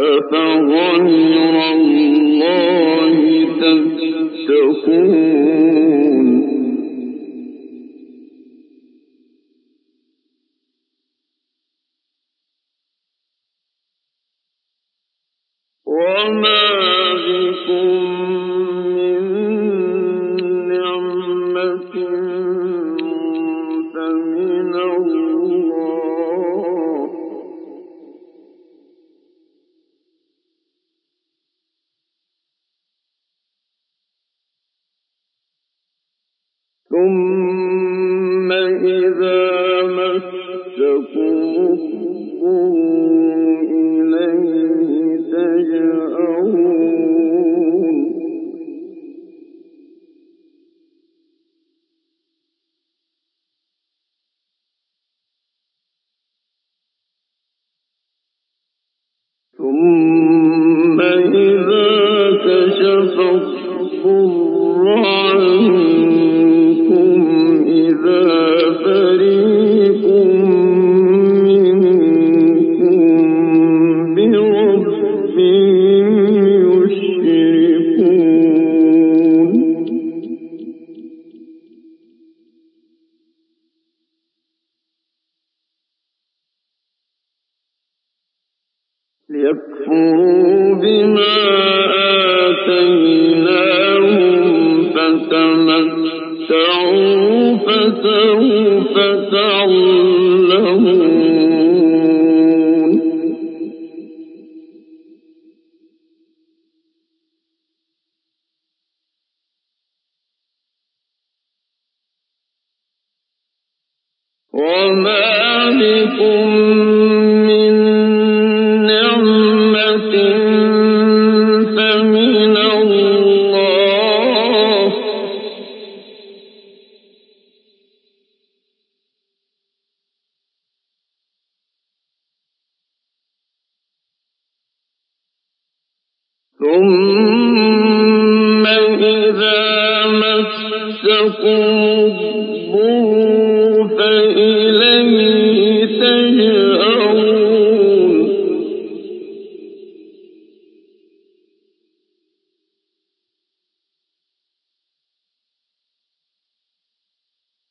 أفغير الله تتقون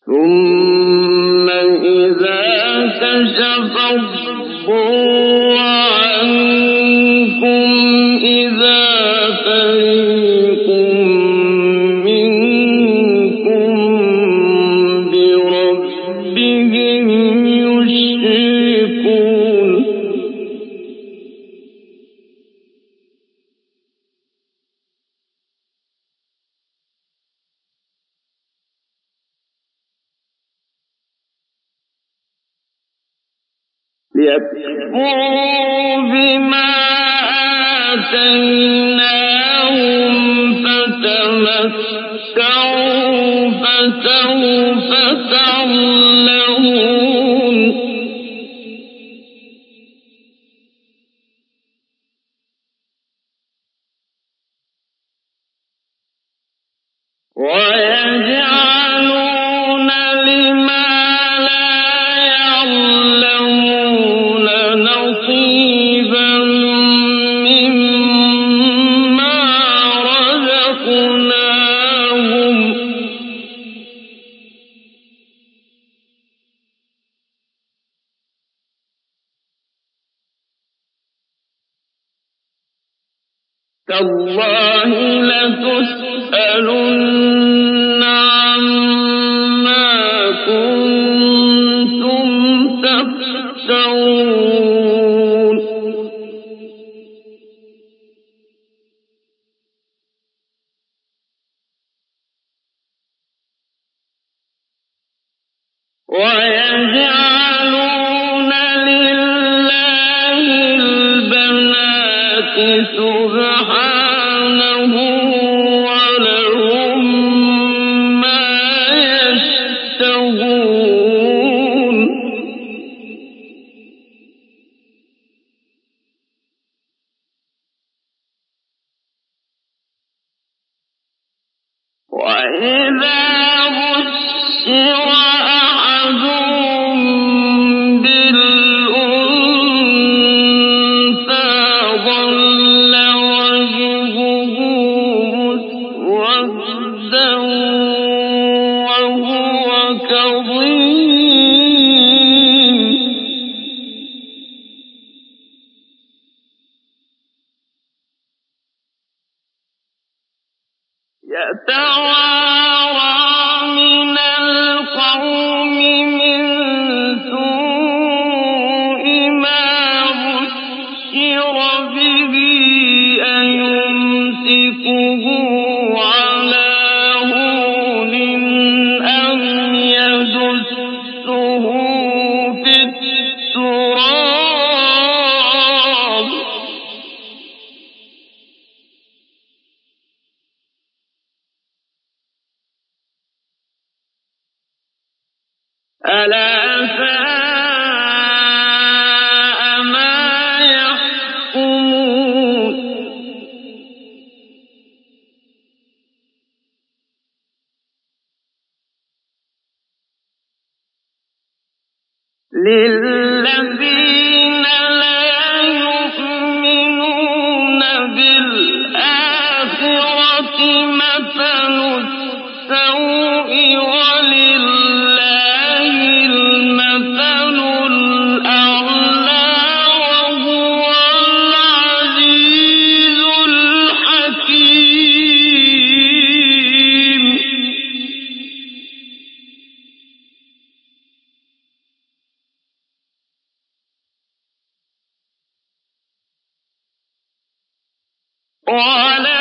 ثم إذا كشف الضر عنكم تالله لتسألن يتوارى ولو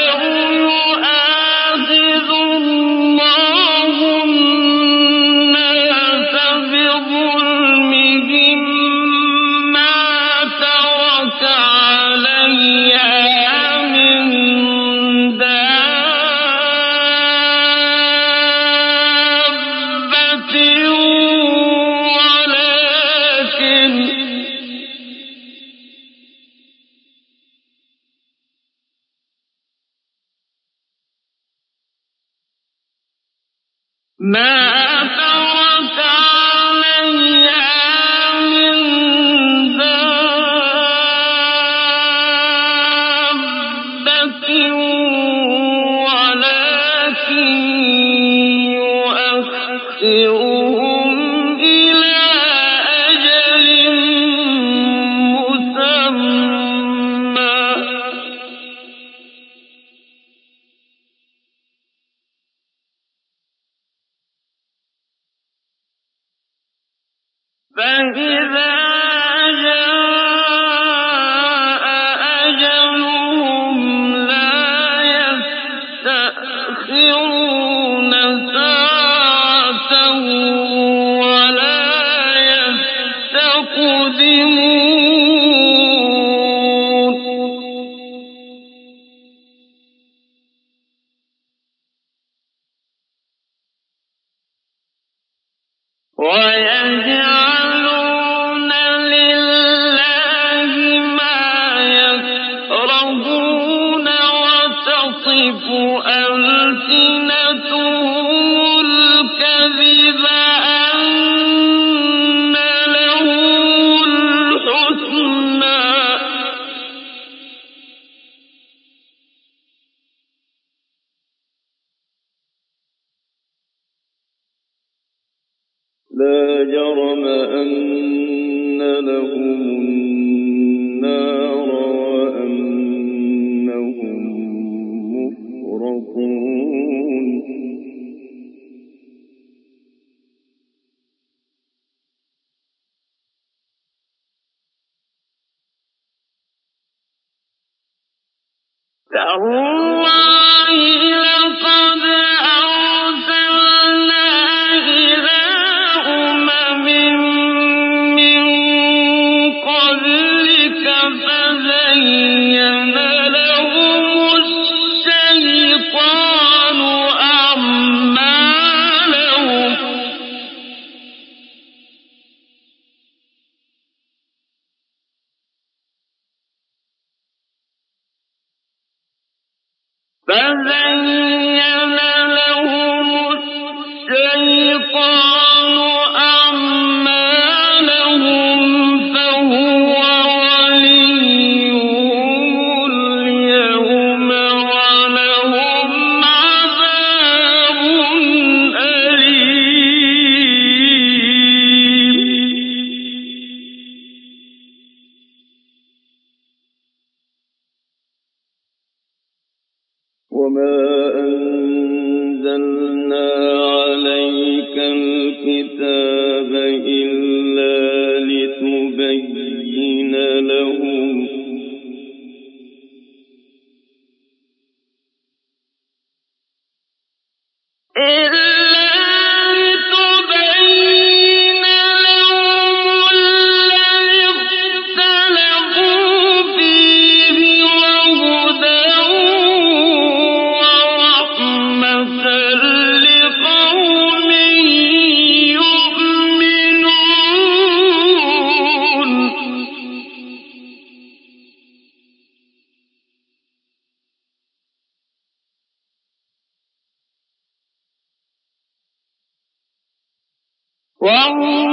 Qual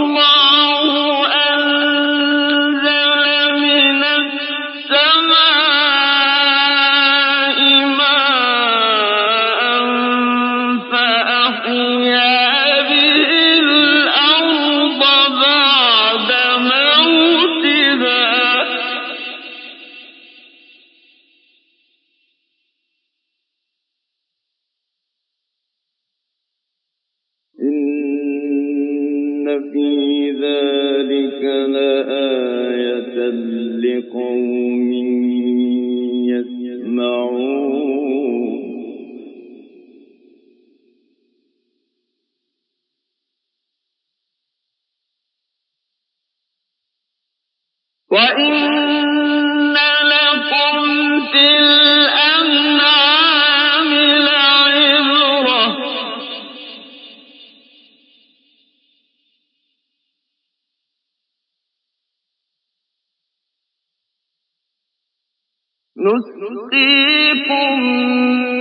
نسقيكم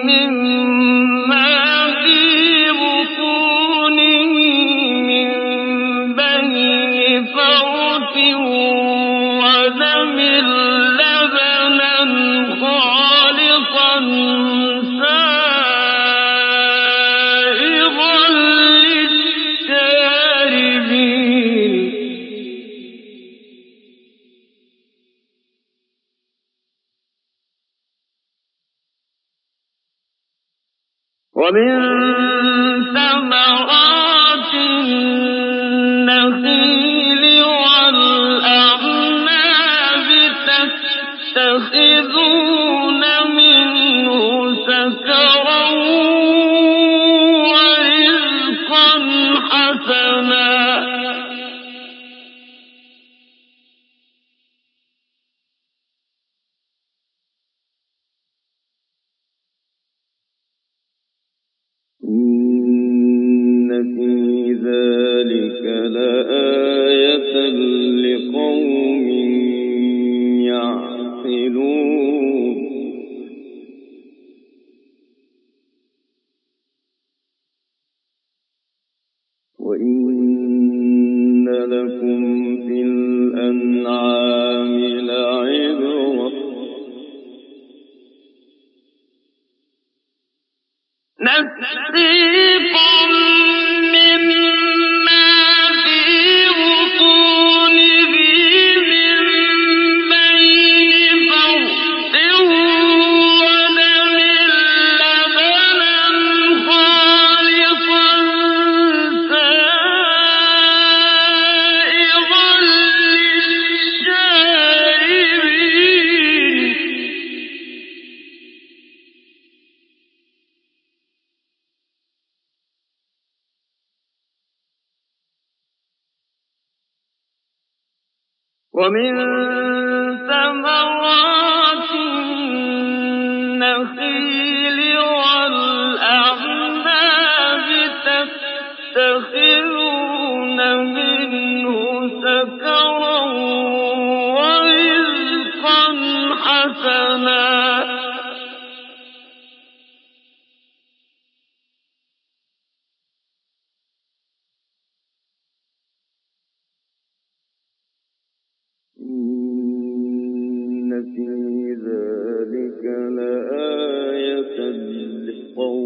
مما وإن في ذلك لآية للقوم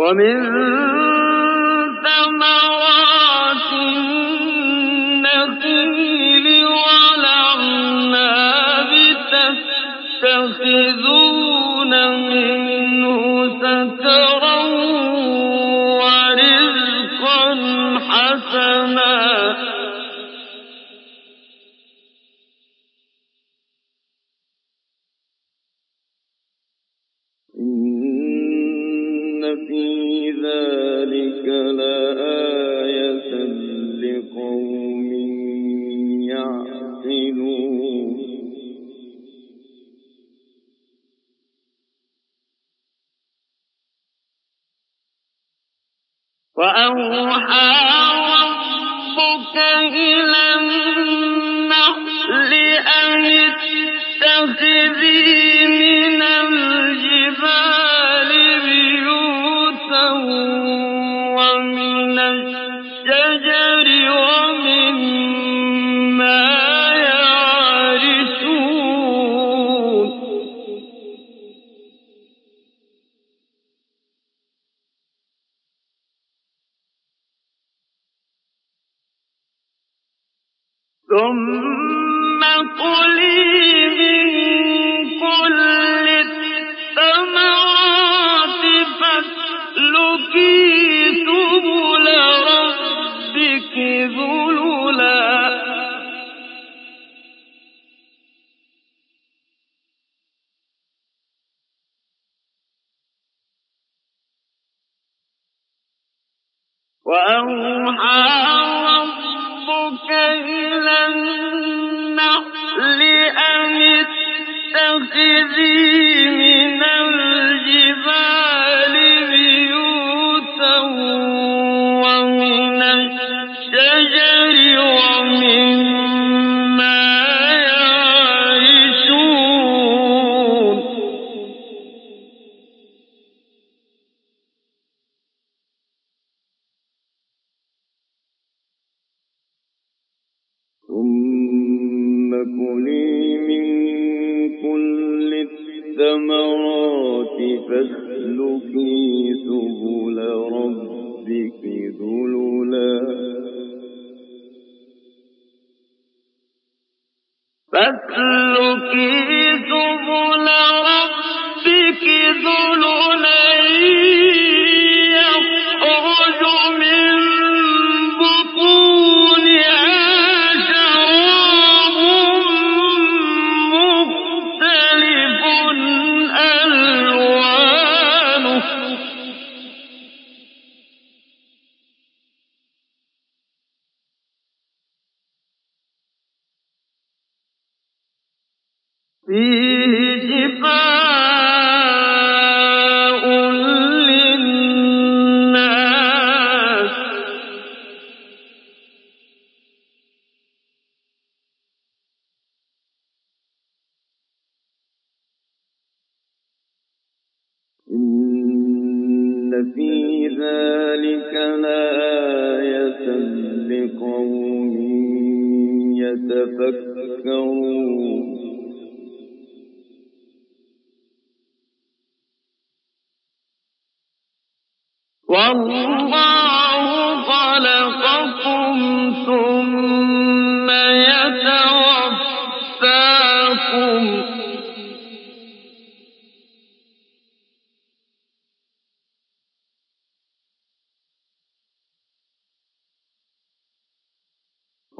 ومن ثمرات النخيل ولعناب تتخذون ثم قلي من فاسلكي سبلا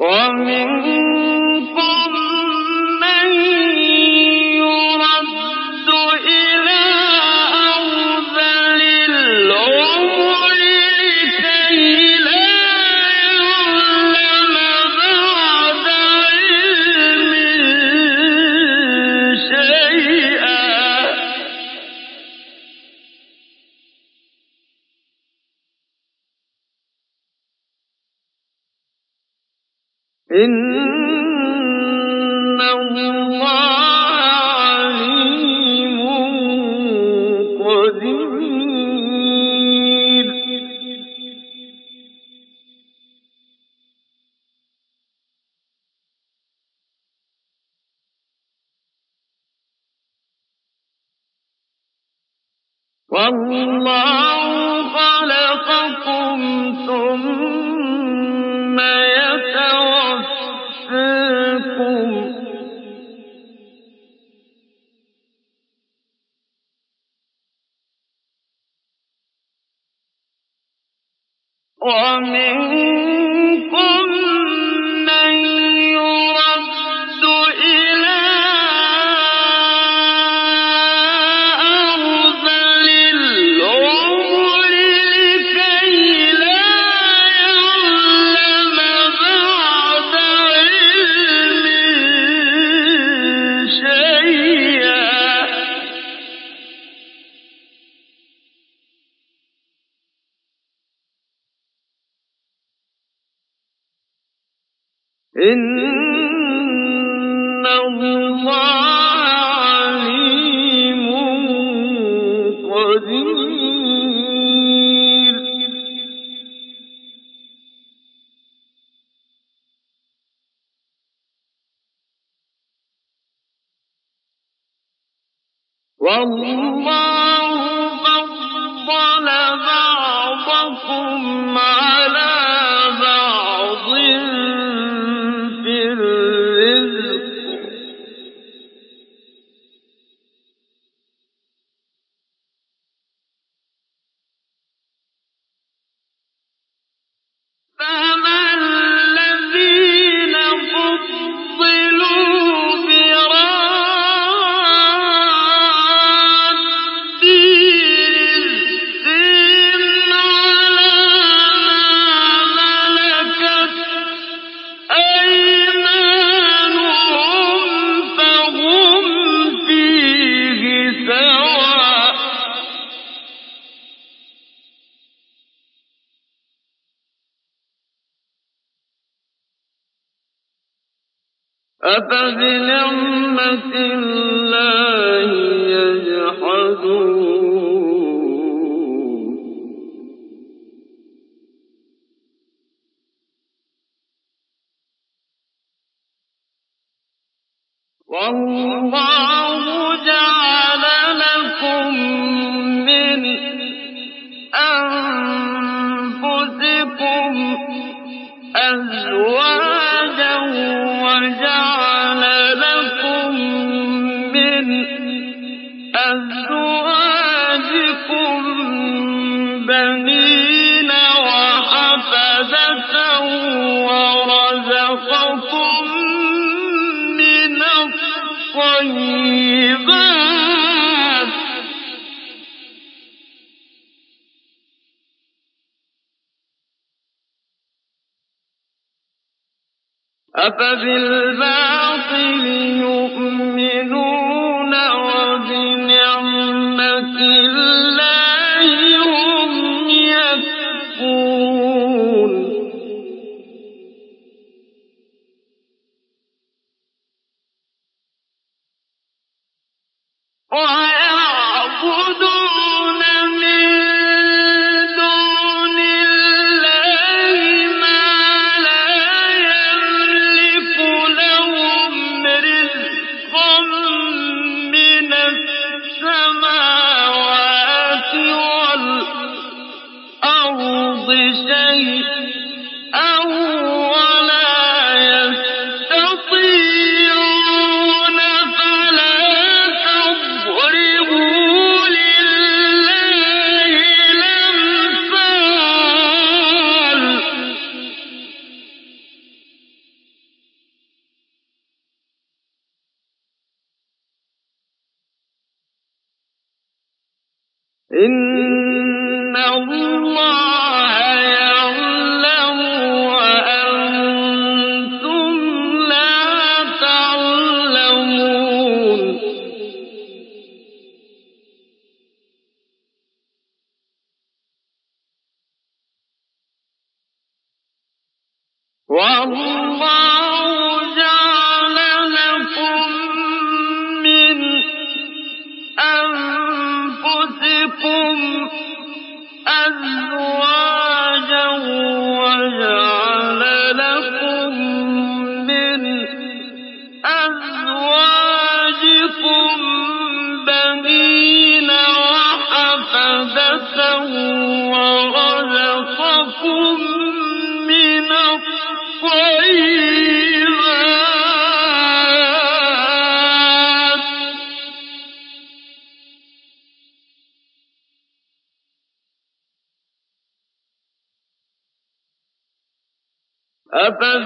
ومنكم أفبنعمة والله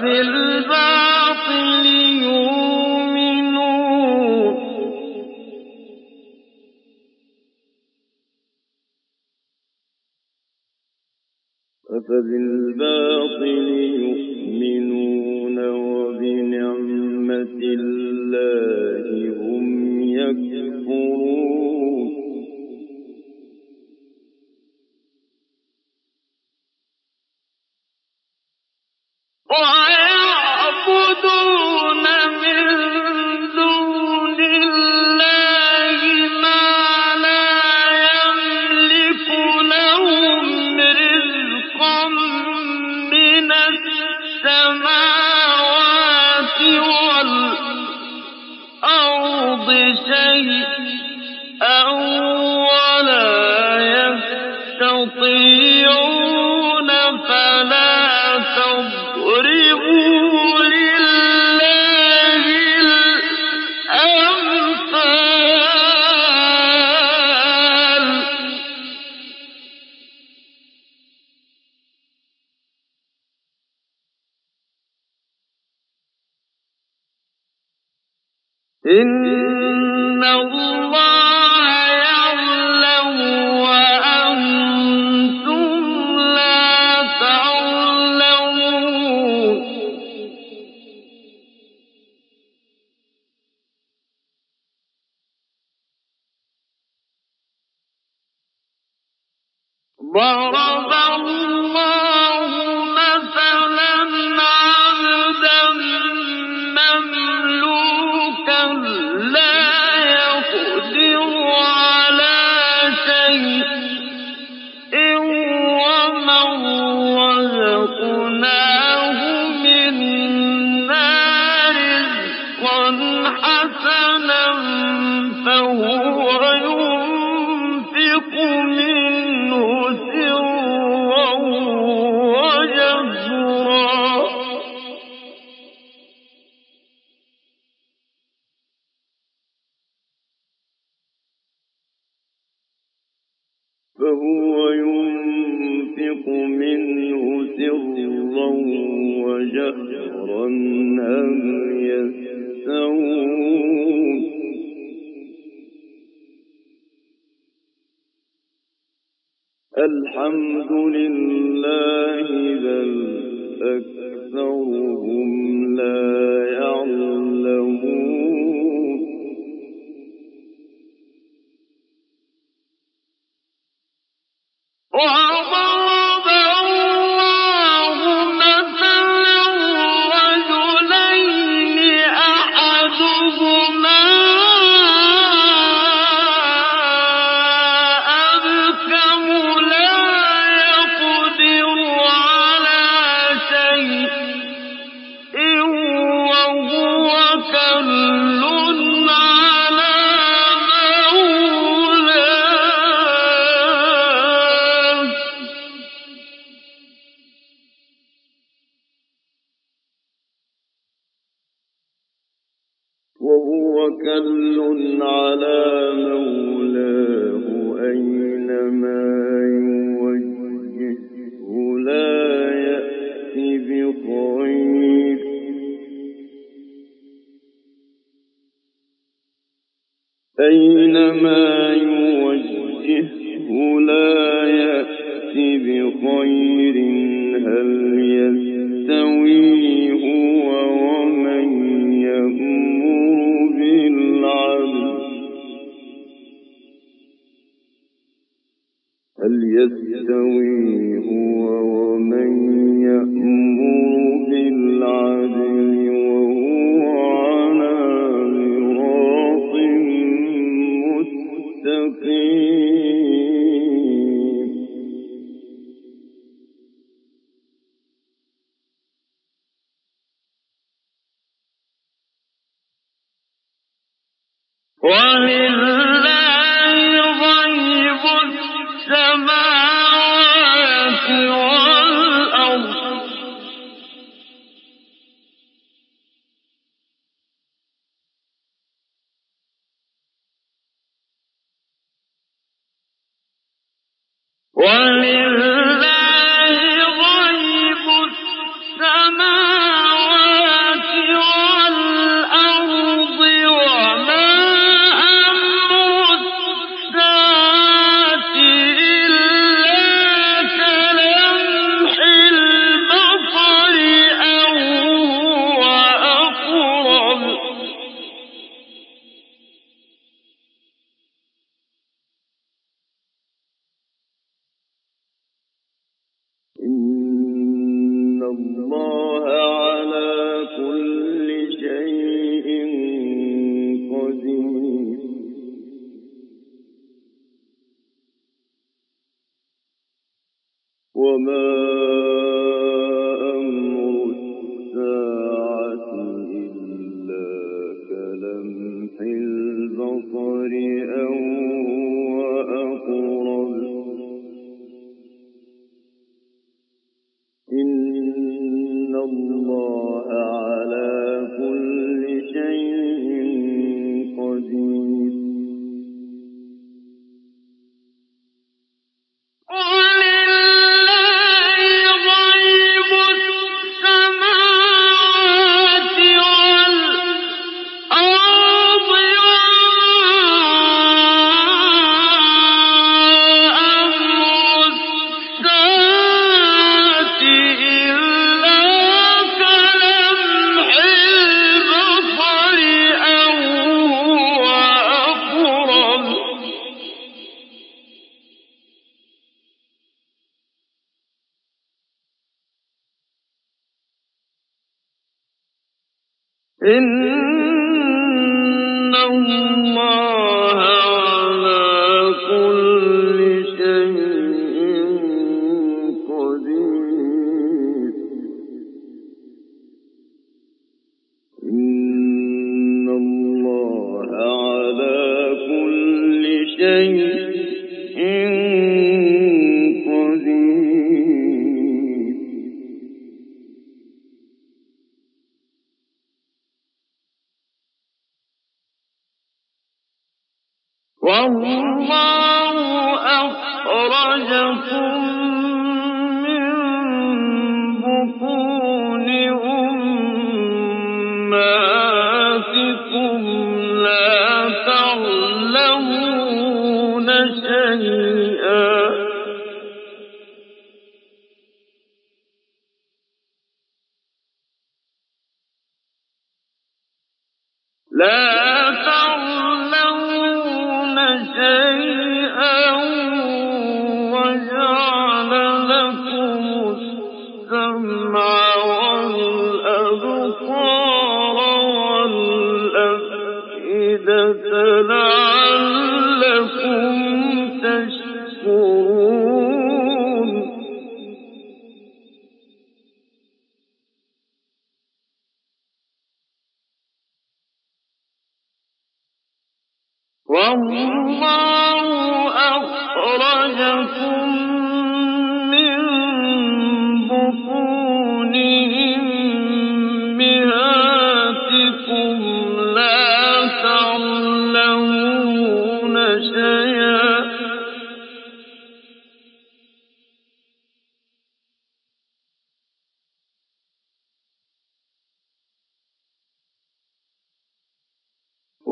أفبالباطل ومن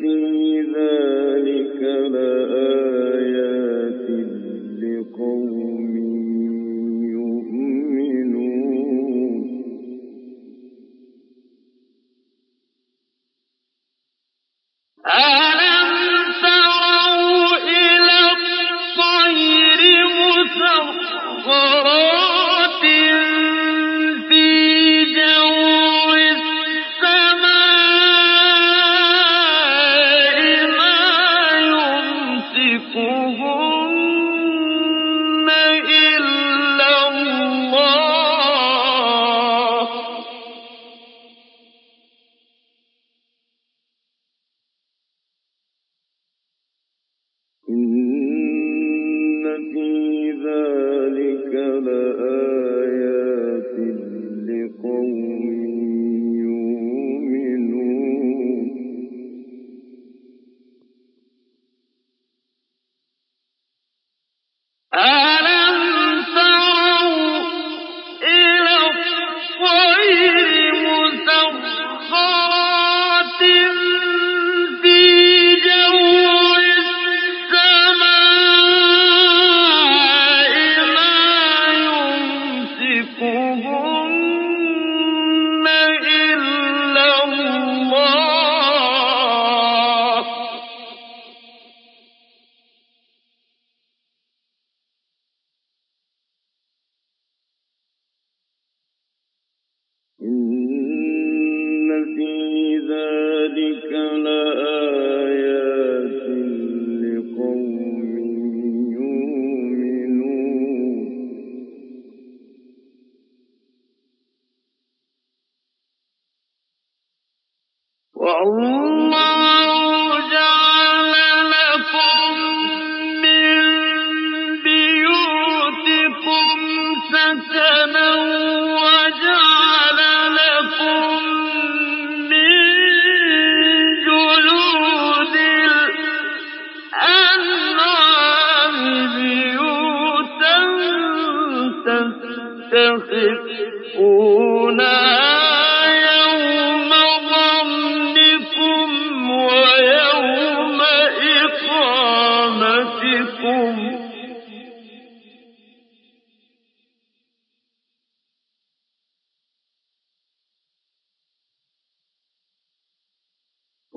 في ذلك لآيات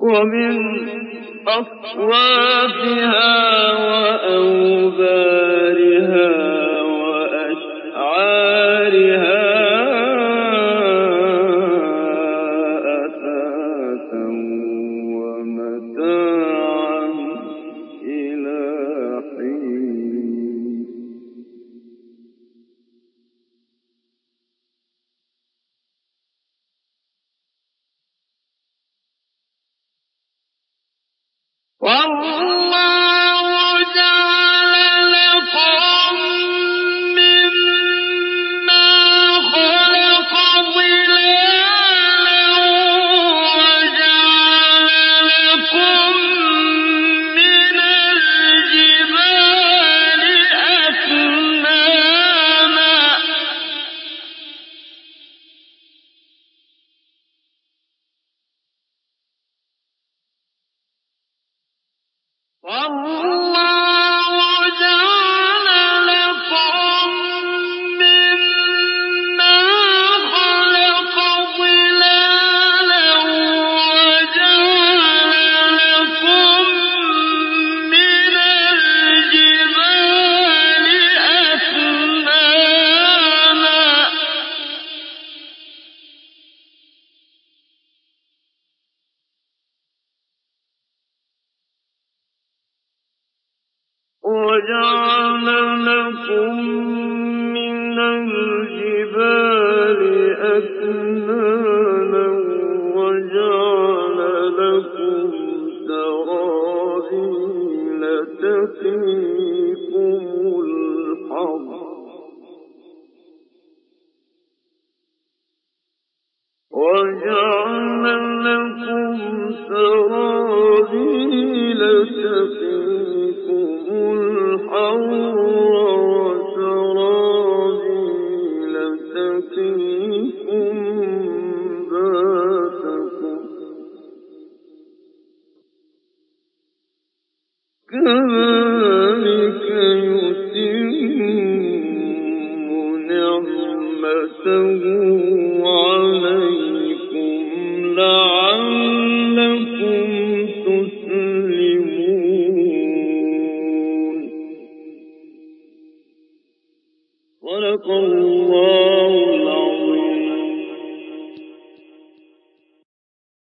والله جعل لكم